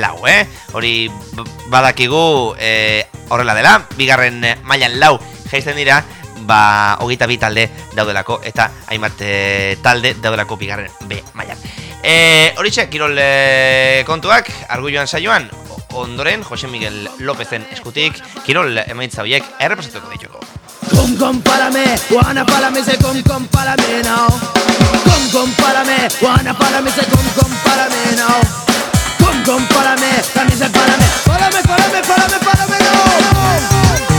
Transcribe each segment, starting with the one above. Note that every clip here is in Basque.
lau, eh? Hori badakigu e, horrela dela, bigarren mailan lau jaisten dira, ba, hogeita bi talde daudelako, eta hainbat e, talde daudelako bigarren B mailan. E, Horitxe, kirol e, kontuak, argulloan saioan, ondoren, Jose Miguel Lópezen eskutik, kirol emaitza horiek errepresentatuko dituko. Con compárame, Juana párame, se con compárame now. Con compárame, Juana párame, se con compárame now. Compárame, también se párame. Párame, párame, párame, párame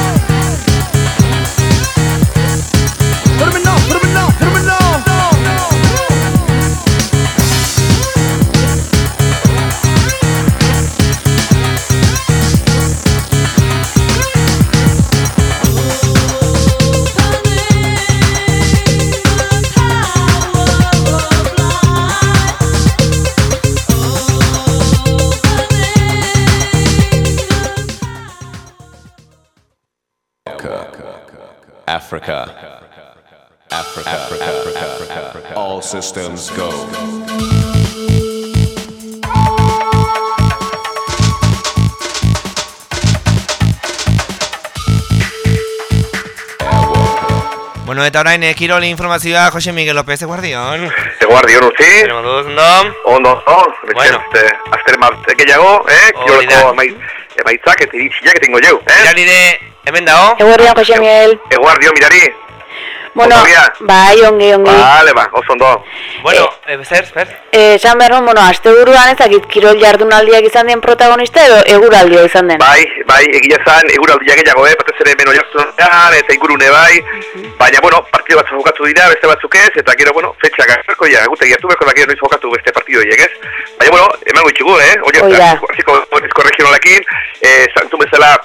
Bueno, eta orain eh, Kirol informazioa Jose Miguel López de Guardión. De Guardión, utzi. Tenemos dos, ondo. Ondo, no. Bueno. Este, azter marte gehiago, eh? Hori da. Kiroleko emait, emaitzak eta iritziak etingo jau, eh? Mirarire, hemen dago. Eguerdian, Jose Miguel. Eguardio, mirari. Bueno, bai, ongi, ongi. Vale, ba, oso ondo. Bueno, eh, zer, zer? Eh, esan behar bueno, azte buruan ezakit kirol jardunaldiak izan den protagonista edo eguraldia izan den. Bai, bai, egia zan, eguraldia gehiago, eh? Batez ere beno jartzen eta ingurune bai. Baina, bueno, partido batzuk jokatu dira, beste batzuk ez, eta gero, bueno, fetxa gazerko ja, gute gertu berko da gero noiz jokatu beste partido horiek, ez? Baina, bueno, emango itxugu, eh? Oie, Hoi da. Hasiko ezko regionalekin, eh, santu bezala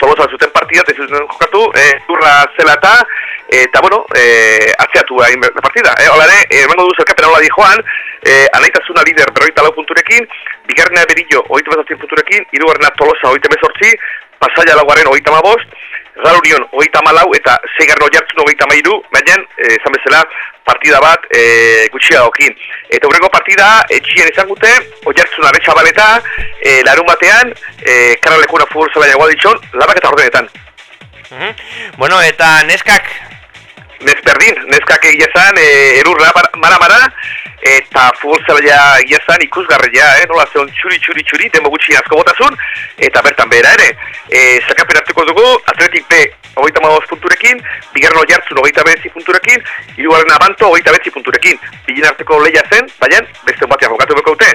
Tolosa zuten partida, ez zuten jokatu, eh, urra zela eta, eta, bueno, eh, atzeatu la partida. Eh, Hola, eh, emango du zerkapena hola di joan, eh, anaitasuna lider berroita lau punturekin, bigarrena berillo, oita bezazien punturekin, irugarrena Tolosa, oita bezortzi, pasaia laugarren, oita mabost, Galurion, oita malau, eta zeigarren oiartzun, oita mairu, baina, eh, esan bezala, partida bat e, gutxia dokin. Eta hurrengo partida, etxien izan gute, oiartzun arretxa baleta, e, larun batean, e, karalekuna futbol zela jagoa ditxon, labak eta ordenetan. Mhm. Bueno, eta neskak, Nez berdin, neskak egia zan, e, erurra bar- mara-mara, eta futbol zela egia zan ikusgarria, eh? nola zeon txuri, txuri, txuri, demo gutxi asko botasun, eta bertan behera ere. E, zakapen hartuko dugu, Atletik B, hogeita maoz punturekin, bigarren oiartzun hogeita behetzi punturekin, hirugarren abanto hogeita behetzi punturekin. Bilin arteko lehia zen, baina beste batean jokatu beko dute.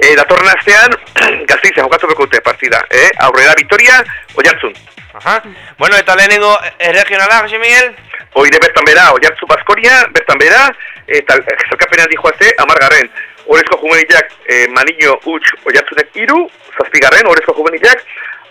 E, datorren astean, gazteizen jokatu beko dute partida, eh? aurrera Vitoria, oiartzun. Aha. Bueno, eta lehenengo eh, regionala, Jose Miguel? Oire bertan bera, oiartzu Baskoria, bertan bera, eta zelkapenean dijoazte, amargarren. Horezko juvenilak, eh, Maniño, Uts, oiartzunek iru, zazpigarren, horezko juvenilak,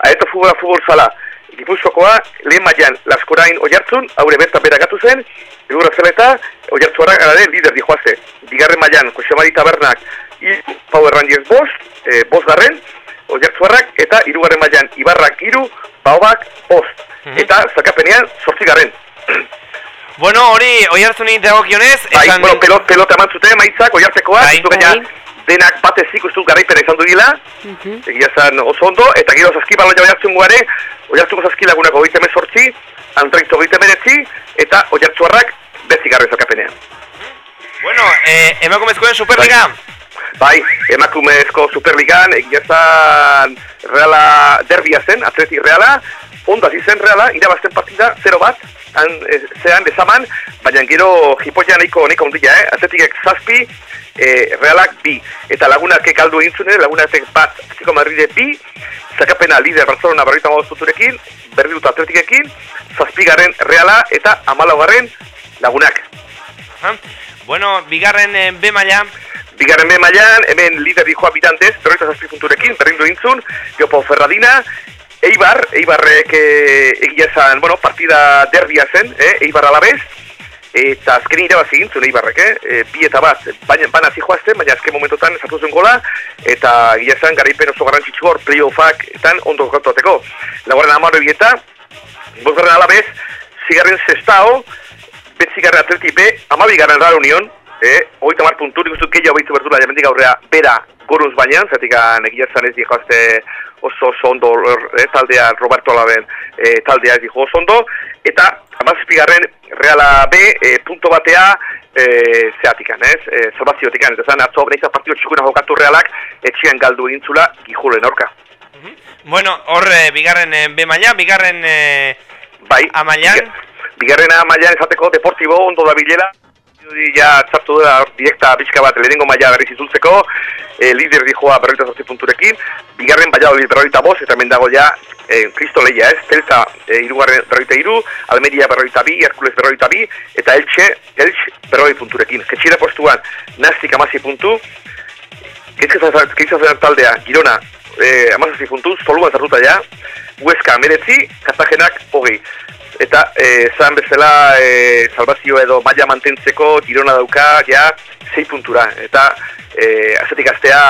aeto futbola futbol zala. Gipuzkoakoa, lehen mailan Laskorain oiartzun, haure bertan bera gatu zen, egurra zeleta, oiartzuara gara lider dijoazte. Bigarren mailan, Josemari Tabernak, iru, Power Rangers bost, eh, bost garren, oiartzuarrak, eta irugarren mailan Ibarrak iru, Baobak bost. Mhm. Eta zakapenean, sortzigarren. Bueno, hori, oi hartzuni dagokionez, Bai, esan... bueno, pelot, pelota eman zuten, maitzak, oiartekoa, Bai. zutu gaina, Bai. denak batez ikustu garaipena izan du dila, Mhm. egia zan oso ondo, eta gero zazki baloia oiartzun guare, oiartzuko zazki lagunako goite mezortzi, antraitzo goite meretzi, eta oiartzuarrak betzi garri zakapenean. Bueno, eh, emakumezkoen Superliga. Bai, emakumezko Superligan, egia zan Reala derbia zen, atleti Reala, onda zen Reala, irabazten partida, 0 bat, han, e, zean, dezaman, baina gero jipoia nahiko nahiko ondila, eh? atletikek zazpi, e, Realak bi, eta lagunak ekaldu egin zuen, lagunak bat, Atletico Madrid bi, zakapena lider Barcelona berrita magoz puturekin, berri dut atletikekin, zazpigaren Reala eta amalaugarren lagunak. Aha. Bueno, bigarren eh, B maila. Bigarren B mailan, hemen lider dijoa bidantez, berroita zazpi punturekin, berrindu intzun, Jopo Ferradina, Eibar, Eibarrek e, egia esan, bueno, partida derbia zen, eh? Eibar alabez, eta azken irabazi gintzun Eibarrek, eh? E, bi eta bat, baina bana zijoazten, baina azken momentotan esatu zen gola, eta egia esan garaipen oso garrantzitsu hor, playoffak, etan ondo jokatuateko. Lagoaren amaro ebieta, bosgarren alabez, zigarren zestao, betzigarren atleti B, amabigarren Real Union, eh, oita mar puntu, nik uste gehiago behitzu bertula, jamendik aurrea, bera, goruz baina, zetik negiatzen ez dihoazte oso oso ondo eh, taldea Roberto Alaben eh, taldea ez dijo oso ondo, eta amazizpigarren Reala B eh, punto batea eh, zeatikan, ez? Eh, salvaziotikan, eta zan, atzo beneizan partido txukuna jokatu Realak, etxian galdu egintzula gijulen orka. Bueno, hor, eh, bigarren eh, B maila, bigarren eh, Bai, Amaian? biga- bigarrena mailan esateko deportibo ondo da bilela, Dirudi ja txartu da direkta pixka bat lehenengo maila berriz izultzeko, e, lider dijoa berroita zortzi punturekin, bigarren baila berroita bost, eta hemen dago ja, e, Kristo lehia ez, Telza e, irugarren berroita iru, Almeria berroita bi, Herkules berroita bi, eta Elche, Elche berroi punturekin. Ketxira postuan, Nastik amazi puntu, Keizazan taldea, Girona, eh, amazazzi puntuz, Zoluban zartuta ja, Huesca meretzi, Kartagenak hogei. Eta, eh, zan bezala, eh, salvazio edo maila mantentzeko, Girona dauka, ja, sei puntura. Eta, eh, azetik astea,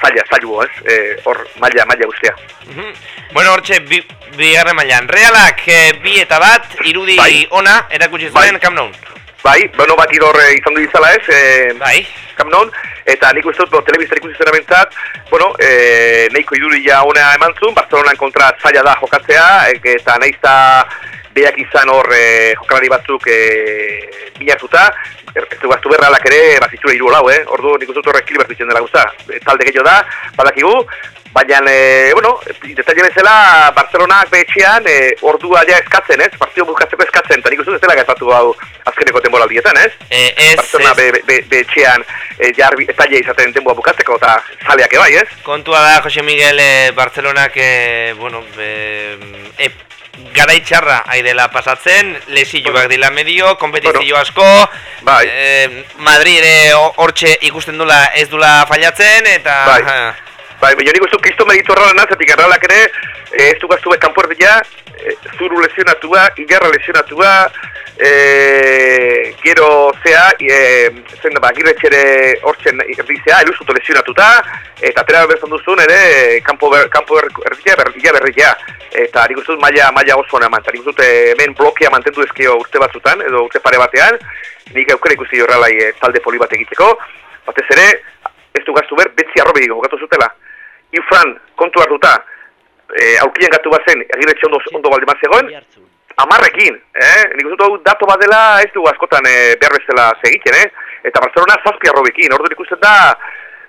zaila, zailu, ez? Eh, hor, maila, maila guztia. Mhm. Bueno, hortxe, bi, bigarren mailan. Realak eh, bi eta bat, irudi Bai. ona, erakutsi Bai. zuen Nou. Bai, bueno, bat idor eh, izan du izala ez, eh, Bai. Camp Nou, eta nik uste dut, bo, telebizta ikusi zena bentzat, bueno, e, nahiko iduria ona eman zuen, Barcelonan kontra zaila da jokatzea, e, eta nahizta beak izan hor e, jokalari batzuk e, bilatuta, er, ez du gaztu berralak ere, bazitxura hiru lau, eh? Ordu nik uste horrek kilibert ditzen dela guzta, E, talde gehiago da, badakigu, Baina, e, bueno, detalle bezala, Barcelonak behetxean, e, ordua ja eskatzen, ez? Partio bukatzeko eskatzen, eta nik uste dela gazatu hau azkeneko denboraldietan, ez? Eh, ez, Barcelona ez, be, be, be etxean e, jarbi, izaten denboa bukatzeko eta zaleak ebai, ez? kontua da, Jose Miguel, eh, Barcelonak, eh, bueno, eh, e, garaitxarra aidela pasatzen, lesilloak Bueno. dila medio, kompetizio asko, Bai. eh, Madrid ere ho- hortxe ikusten dula ez dula fallatzen, eta... Bai. Bai, baina nik uste kristo meditu horrela nazatik erralak ere, e, ez du gaztu bet kanpo erdia, e, zuru lesionatua, igarra lesionatua, e, gero zea, e, zen ba, girretxere hortzen erdizea, eluzuto lesionatuta, eta atera berzan duzun ere, kanpo, ber, kanpo er, erdia, berria berria. Eta nik uste dut maila, maila oso ona eman, dut eh, hemen blokea mantendu ezkio urte batzutan, edo urte pare batean, nik aukera ikusi horrelai e, talde poli bat egiteko, batez ere, ez du gaztu ber, betzi arrobi jokatu zutela. Infran, kontu hartuta, e, aurkian gatu bazen, agiretxe ondo, ondo balde bat zegoen, amarrekin, eh? Nik uste dut dato bat dela ez du askotan e, behar bezala segiten, eh? Eta Barcelona zazpi arrobekin, ordu ikusten da,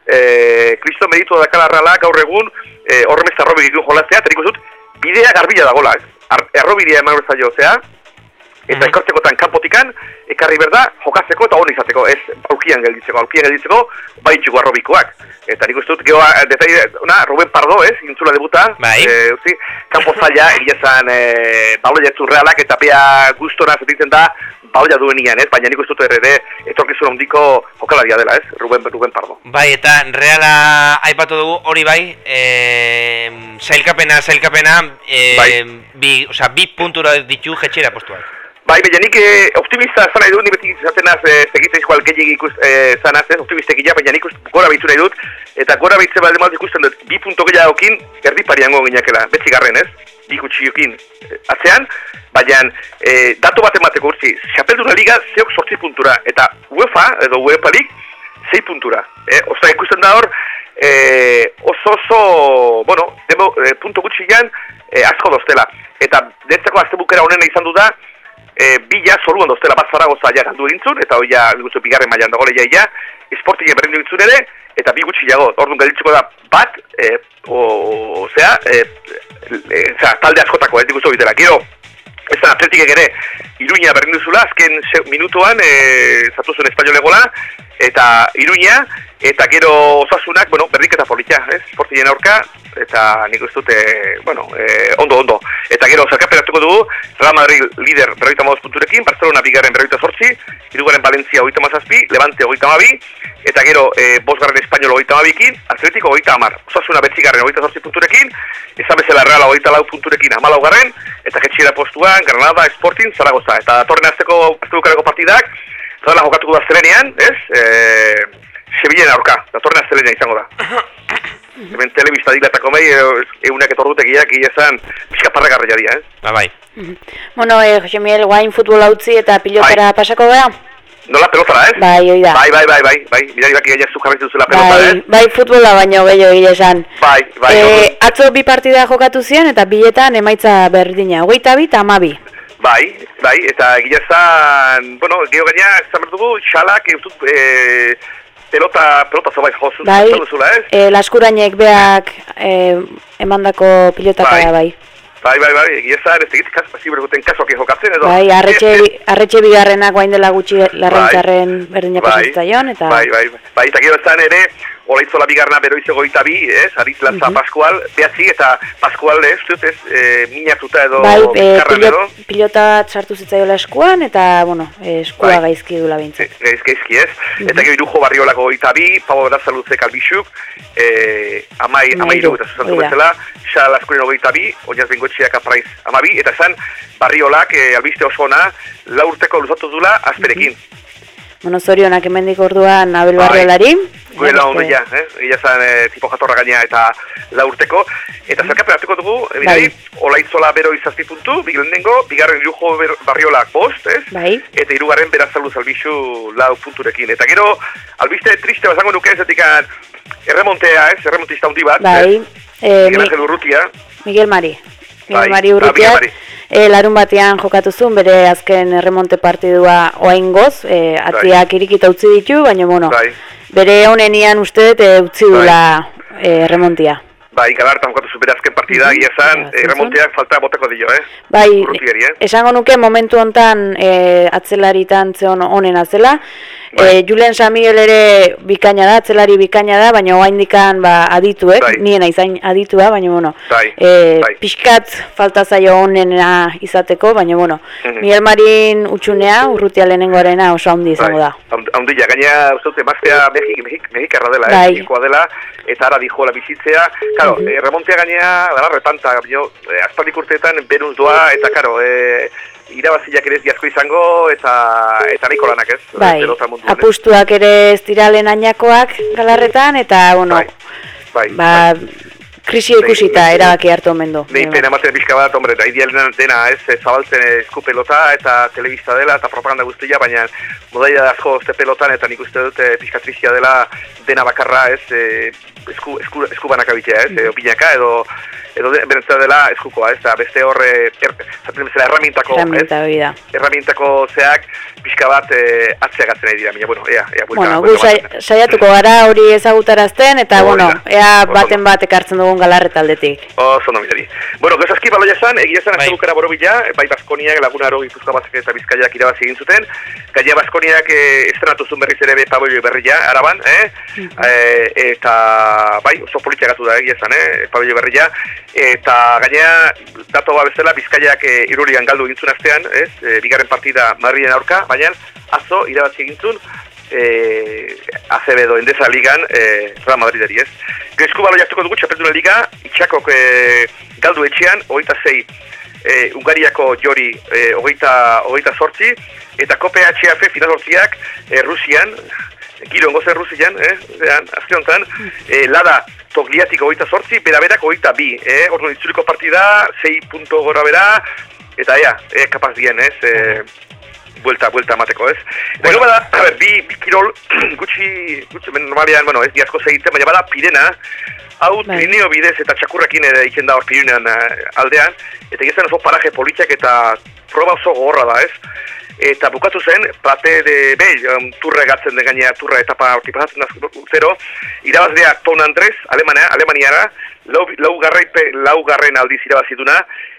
e, Kristo meditu dakala arrala gaur egun, e, horremez arrobi ditu jolaztea, eta nik uste dut, bidea garbila dagola, Ar, errobidea eman bezala jozea, eta Mhm. ekartzekotan kanpotikan, ekarri berda, jokatzeko eta hon izateko, ez aurkian gelditzeko, aurkian gelditzeko, bai txuko arrobikoak. Eta nik uste dut, geho, detaile, una, Ruben Pardo, ez, intzula debuta, Bai. e, utzi, kanpo zaila, egia zan, e, baloia realak eta pea gustora zetitzen da, baloia duenian, ez, baina nik uste dut ere, etorkizun handiko jokalaria dela, ez, Ruben, Ruben Pardo. Bai, eta Reala aipatu dugu hori bai, eh, sailkapena, sailkapena, eh, Bai. bi, osea, bi puntura ditu jetxera postuak. Bai, baina nik eh, optimista zan nahi dut, ni beti izaten naz, eh, segitza igual gehiagik ikus, eh, zan naz, ez, optimistek ila, baina nik gora bitu nahi dut, eta gora bitze baldin bat ikusten dut, bi punto gehiagokin, erdi pariango gineakela, betzi garren, ez, bi gutxiokin eh, atzean, baina eh, datu bat emateko urtzi, xapelduna liga zeok sortzi puntura, eta UEFA, edo UEFA lig, zei puntura. Eh, Osta, ikusten da hor, eh, oso oso, bueno, demo, eh, punto gutxian, eh, asko doztela. Eta, detzeko azte bukera honena izan du da, e, bila soluan doztela bat Zaragoza ja galdu egintzun, eta hoi ja, gutxu, bigarren mailan dago leia ja, esportile berdin egintzun ere, eta bi gutxi jago, orduan galditzeko da bat, e, o, osea, e, e, osea, talde askotako, ez diguzu bitela, gero, ez da, atletikek ere, Iruña berdin duzula, azken minutuan, e, zatu zuen espainolegola, eta Iruña, eta gero osasunak, bueno, berdik eta politia, ez, esportilen aurka, eta nik uste dute, bueno, e, ondo, ondo. Eta gero, zerkapen hartuko dugu, Real Madrid lider berroita maoz punturekin, Barcelona bigarren berroita sortzi, hirugarren Valencia hogeita mazazpi, Levante hogeita mabi, eta gero, e, bosgarren Espainol hogeita mabikin, Atletico hogeita amar. Osasuna betzigarren hogeita sortzi punturekin, esan bezala Real hogeita lau punturekin amalau garren, eta jetxiera postuan, Granada, Sporting, Zaragoza. Eta datorren azteko, aztebukareko partidak, Zala jokatuko da zelenean, ez? E, Sevillen aurka, datorren aztelenean izango da. Hemen telebista dilatako mei, eunak etordutegiak, gila esan, pixka parragarria dira, eh? Ba, bai. Bueno, eh, Jose Miguel, guain futbol utzi eta pilotara Bai. pasako gara? Nola pelotara, ez? Bai, hoi da. Bai, bai, bai, bai, bai, mirari baki gaina zu jarraitu zuzela pelota, Bai, ez? bai futbola baino gehiago egia esan. Bai, bai, Eh, orduan- atzo bi partida jokatu ziren eta biletan emaitza berdina. Hogeita bi eta amabi. Bai, bai, eta egia zan, bueno, geho gaina, ez behar dugu, xalak, ez dut, e, pelota, pelota zobait jozu, Bai, zuzula, ez? eh, laskurainek beak eh, emandako pilotaka Bai. bai. Bai, bai, bai, egia zan, ez egit, kas, ziber guten kasuak jokatzen, edo? Bai, arretxe, Eh, eh, arretxe bigarrenak guain dela gutxi larrentzarren berdina bai, pasatzaion, eta... Bai, bai, bai, eta gero zan ere, Olaitzola bigarna bero izo goita bi, ez? Aritz Latza Mhm. Pascual, behatzi eta Pascual ez, dut ez, e, minatuta edo Bai, bizkarran pilot, edo. pilota sartu zitzaiola eskuan, eta, bueno, eh, eskua Bai. gaizki dula bintzat. Gaiz, gaizki ez. Mhm. Eta gero irujo barriolako goita bi, Pau Berazaluze kalbixuk, e, amai, Amairu, amai eta zuzantu bezala, xal askurien hogeita bi, oinaz bengotxeak apraiz amabi, eta zan, barriolak, e, albiste oso ona, lau urteko luzatu dula, azperekin. Bueno, zorionak hemendik orduan Abel Bai. Barriolari. Beste- ondo ja, eh? Ia zan, e, tipo jatorra gaina eta lau urteko. Eta zerkapen hartuko dugu, e, mirari, olaitzola bero izazti puntu, bigarrenengo, bigarren ber, barriolak bost, ez? Bai. Eta hirugarren berazaluz albixu lau punturekin. Eta gero, albiste triste bazango nuke ez, etikan, erremontea, ez? Erremontista hundi bat, Bai, ez? eh, Miguel Mi- Angel Urrutia, Miguel Mari. Miguel Bai, Mari ah, Urrutiak, Miguel Mari. eh, larun batean jokatu zuen, bere azken erremonte partidua oaingoz, eh, atziak irikita utzi ditu, baina, bueno, Bai. Bere honenian uste dut eh, utzi dula eh, erremontia. bai, galartan jokatu zuen azken partida, egia zan, Ja, eh, erremonteak falta boteko dio, eh? Bai, Urrutiari, eh? esango nuke momentu hontan e, atzelaritan zeon onena zela. Bai. E, Julen Samuel ere bikaina da, atzelari bikaina da, baina oraindikan ba adituek, Bai. nien izain aditua, baina bueno, Bai, e, bai. pixkat falta zaio onena izateko, baina bueno, Mhm. Miguel Marin utxunea, urrutia lehenengoarena oso handi izango da. Haundila, gaina, uste dut, emaztea Mexik, Mexik, Mexikarra dela, Bai. eh, dela, eta ara dijo la bizitzea, karo, Mhm. eh, remontea gaina, dara retanta, bino, eh, aspaldik urteetan benuz doa, eta karo, eh, irabaziak ere ez diasko izango, eta eta nahiko lanak ez, Bai, ez? apustuak ere ez dira lehenainakoak galarretan, eta bueno, Bai, bai, ba, krisi ikusita Nei- erabaki hartu omen du. Nei pena ematen pixka bat, hombre, da dena, ez, eh, zabaltzen esku pelota eta telebista dela eta propaganda guztia, baina modaia da asko este pelotan eta nik uste dut eh, pixka tristia dela dena bakarra, ez, eh, esku, esku, esku banak abitea, ez, eh, opinaka edo edo de, berentzea dela eskukoa, ez, da beste horre, er, zaten bezala, erramintako, ez, erramintako zeak pixka bat eh, atzeagatzen nahi dira, baina, bueno, ea, ea, buelta- Bueno, gu sai- saiatuko gara hori ezagutarazten, eta, Hori bueno, da. ea baten bat ekartzen dugun galarre taldetik. Oso no mirari. Bueno, gozazki baloia zan, egia zan, Bai. azte bukera borobila, bai Baskoniak, Lagunaro, Gipuzkoa Bazak eta Bizkaiak irabazi egin zuten. Gaina Baskoniak eh, estrenatu zuen berriz ere be pabelloi berria, araban, eh? eh? Eta, bai, oso politia gatu da, egia zan, eh? Pabelloi berria. Eta gaina, dato bezala, Bizkaiak eh, irurian galdu egin zuen astean, ez? Eh, bigarren partida Madriden aurka, baina atzo irabazi egin zuen, eh, ACB Endesa Ligan eh, Real Madrideri ez. Gezku balo jartuko dugu txapelduna liga, itxakok eh, galdu etxean, hogeita zei eh, Ungariako jori eh, hogeita, hogeita sortzi, eta kope HF final sortziak eh, Rusian, giro engozen Rusian, eh, zean, azte honetan, eh, lada togliatik hogeita sortzi, bera berak hogeita bi, eh, orduan itzuliko partida, zei punto gora bera, eta ea, eh, kapaz dien, ez, eh, buelta, buelta emateko, ez? Eta gero bada, a ber, bi, bi kirol gutxi, gutxi, ben, normalian, bueno, ez diazko segiten, baina bada Pirena, hau Bai. Trineo bidez eta txakurrekin ere iken da hor Pirenean eh, aldean, eta gizan oso paraje politiak eta proba oso gogorra da, ez? Eta bukatu zen, plate de bel, um, turra egatzen de gainea, turra etapa horti pasatzen da urtero, irabazlea Ton Andres, Alemania, Alemaniara, lau, lau, garraipe, lau garren aldiz irabaziduna,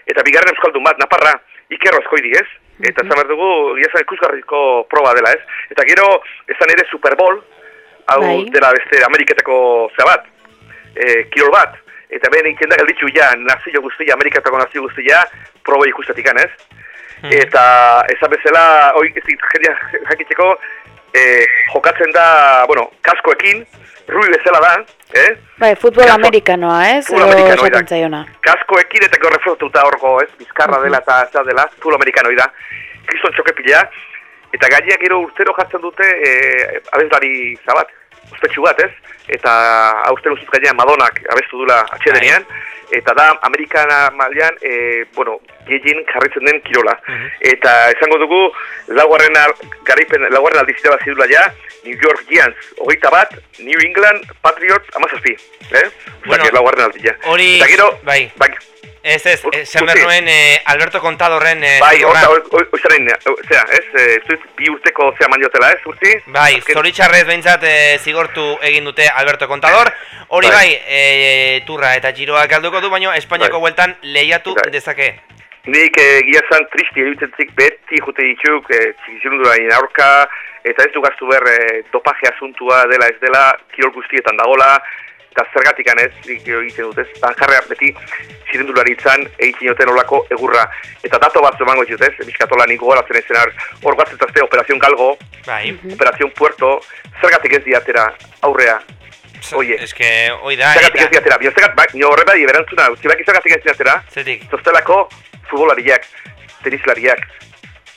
eta bigarren euskaldun bat, Naparra, Iker Rozkoidi, ez? Eta zan behar dugu, giazan ikusgarriko proba dela, ez? Eta gero, esan ere Super Bowl, hau Bai. dela beste Ameriketako zea bat, e, kirol bat, eta behin egiten da gelditzu ja, nazio guztia, Ameriketako nazio guztia, proba ikustetik ez? Eta ezan bezala, hoi ez jendia jakitzeko, e, jokatzen da, bueno, kaskoekin, rui bezala da, eh? Bai, futbol Kaso- amerikanoa, ez? Futbol Edo amerikano, esaten oidak. zaiona. kaskoekin eta gero reflotatuta horko, ez? Bizkarra dela eta ez dela, full amerikanoi da. Kriston txoke pila. Eta gaineak gero urtero jartzen dute e, abeslari zabat. Ospetsu bat, ez? Eta aurten ustuz gainean Madonak abestu dula atxedenean, eta da Amerikana mailan e, bueno, gehien jarritzen den kirola. Eta esango dugu, laugarren al, garaipen, laugarren aldizita bat zidula ja, New York Giants, hogeita bat, New England Patriots amazazpi. Eh? Bueno, Bueno, laugarren aldizia. hori- Eta gero, bai. bai, Ez ez, eh, esan behar nuen eh, Alberto Contadorren eh, bai, horta, oizaren, zera, ez, e, zuiz, bi urteko zea maniotela, ez, urti? Bai, Azken- zoritxarrez behintzat eh, zigortu egin dute Alberto Contador. Hori bai, Bai. eh, turra eta txiroa galduko du, baina Espainiako Bai. bueltan lehiatu Bai. dezake. Nik e, gila zan tristi eruditzen zik beti jute dituk e, txikizirundurain aurka eta ez du gaztu behar e, dopaje asuntua dela ez dela kirol guztietan dagola eta zergatikan ez egiten dut ez bankarrea beti zirendularitzan egiten joten olako egurra eta dato bat emango ditut ez bizkatola nik gogoratzen ezen hor batzetazte Operación Galgo, Bai. Operación Puerto zergatik ez diatera aurrea Oie. Ez que, hoi da, zergatik ez eta... diatera, bio zergatik, bai, nio horre bai, berantzuna, zibaki zergatik ez diatera, Zetik, Zoztelako futbolariak, tenislariak,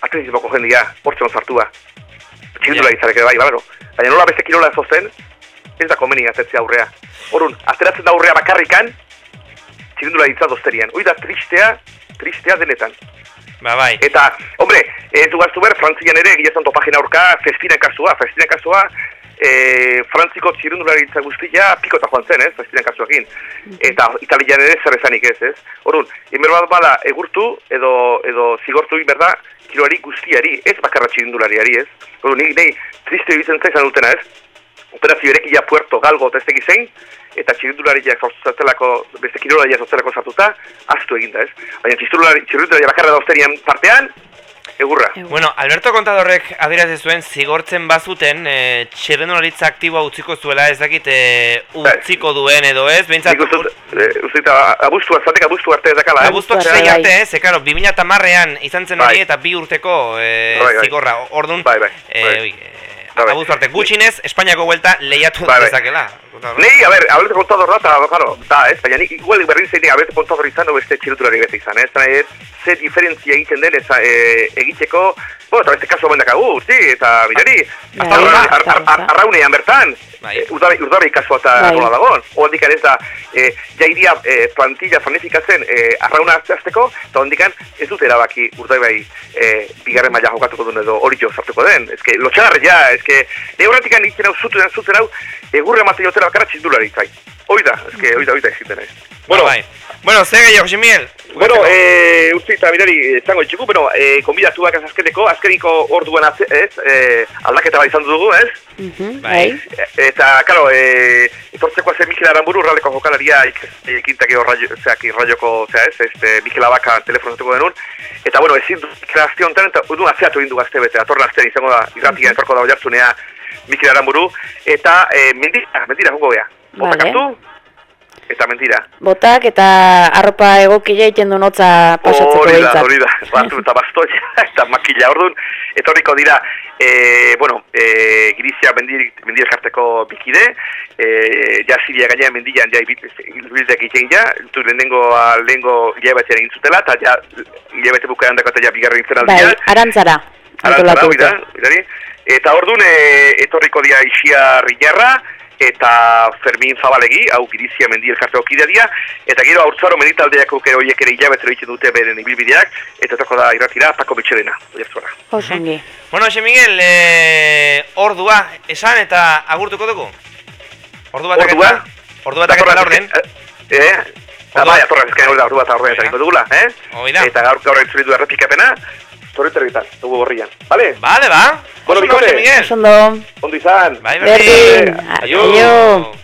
atletismoko jendia, hortzen sartua. Txirindula Ja. izarek bai, balaro. Baina nola beste kirola zozten, ez da komeni atetzea aurrea. Horun, ateratzen da aurrea bakarrikan, txirindula ditza dozterian. Hoi da tristea, tristea denetan. ba bai. Eta, hombre, ez du gaztu behar, Frantzian ere, gilezan topagina aurka, festina kasua, festina kasua, e, Frantziko txirindularitza guztia pikota joan zen, ez, festina kasuakin. Eta Italian ere zer esanik ez, ez. Horun, inber bat bala egurtu, edo, edo zigortu berda, kiroari guztiari, ez bakarra txirindulariari, ez. Horun, nik nahi triste egiten zaizan dutena, ez. Operazio erekia Puerto Galgo eta ez tegiz zein, eta txirindulariak sortzelako, beste kirolariak sortzelako sartuta, aztu eginda, ez. Baina txirindulari bakarra dauzterian partean, egurra. Bueno, Alberto Contadorrek adierazi zuen zigortzen bazuten e, txirrendularitza aktiboa utziko zuela ez dakit e, utziko duen edo ez, behintzat Nik uste, dut, eh, uste dut, abuztu, zatek abuztu arte ez dakala, eh? Abuztuak Bai. sei arte, ez, ekaro, 2008an izan zen hori Bai. eta bi urteko e, Bai, bai. zigorra, orduan, Bai, bai, e, bai. e, Bai, abuztu arte, gutxinez, Espainiako vuelta lehiatu Bai, bai. dezakela. Nei, a ber, aberte kontador da, eta, claro, da, ez, baina nik igual berdin zein aberte kontador izan, beste txirutulari bete izan, ez, nahi, ez, ze diferentzia egiten den, ez, e, egiteko, bo, eta beste kasu omendakagu, zi, eta, mirari, Bai, bai, bai. arraunean bertan, eh, urdabe, urdabe kasua eta nola dagoen, hondikan ez da, e, jairia e, plantilla planifikatzen e, arrauna azteazteko, eta hondikan ez dut erabaki urdabe bai e, bigarren maila jokatuko duen edo hori jo sartuko den, ezke, lotxagarre ja, ezke, ne horretik anitzen hau zuten zuten hau, egurre ematen jotera bakarra txindulari zai. Hoi da, ezke, hoi da, hoi da ezin denez. Bueno, bai. Bueno, ze gehiago, Miguel? Bueno, eh, uste eta mirari, zango itxuku, bueno, eh, konbidatuak azkeneko, azkeniko orduan atze, ez, eh, aldaketa bat izan dugu, ez? Mhm, Bai. bai. E- Eta, karo, e, etortzeko zen Mikel Aramburu, raleko jokalaria ekintak eo raio, zeak irraioko, zea ez, este, Mikel Abaka telefonatuko denun. Eta, bueno, ezin du Mikel Azte honetan, eta udun azeatu egin du gazte bete, atorren aztean izango da, irratia, etorko da oiartzunea Mikel Aramburu. Eta, e, mendira, mendira, jongo bea. Botak Vale. eta mentira. Botak eta arropa egokile egiten du notza pasatzeko Hori da, hori da, batu eta bastoia eta makila orduan, etorriko dira, e, bueno, e, Girizia mendir, mendir jarteko bikide, e, ja ziria gainean mendian, ja ibiltzek itxegin ja, tu lehenengo, lehenengo hilabetzean egin zutela, eta ja hilabete bukaeran dako eta ja bigarren intzen Bai, aldia. arantzara. Arantzara, antolatu hori Eta orduan e, etorriko dira Isia Riñarra eta Fermin Zabalegi, hau Girizia mendi elkarteko kidea dira, eta gero haurtzaro meditaldeak ukero horiek ere hilabetero egiten dute beren ibilbideak, eta toko da irratira Paco Mitxelena, oiartzuara. Osongi. Bueno, Jose Miguel, e, ordua esan eta agurtuko dugu? Ordu batak Ordua? eta, ordu batak eta laurden. Eh? eh? Ah, Ordua- bai, atorra ezkain hori da, ordu bat aurrean dugula, eh? Hori da. Eta gaur gaur entzuli du errepikapena, torriterritan, dugu gorrian. Vale? Vale, ba. Bueno, Oso ondo, bikote. Jose Miguel. Osondo. Ondo izan. Bai, Berdin. Aio. Aio.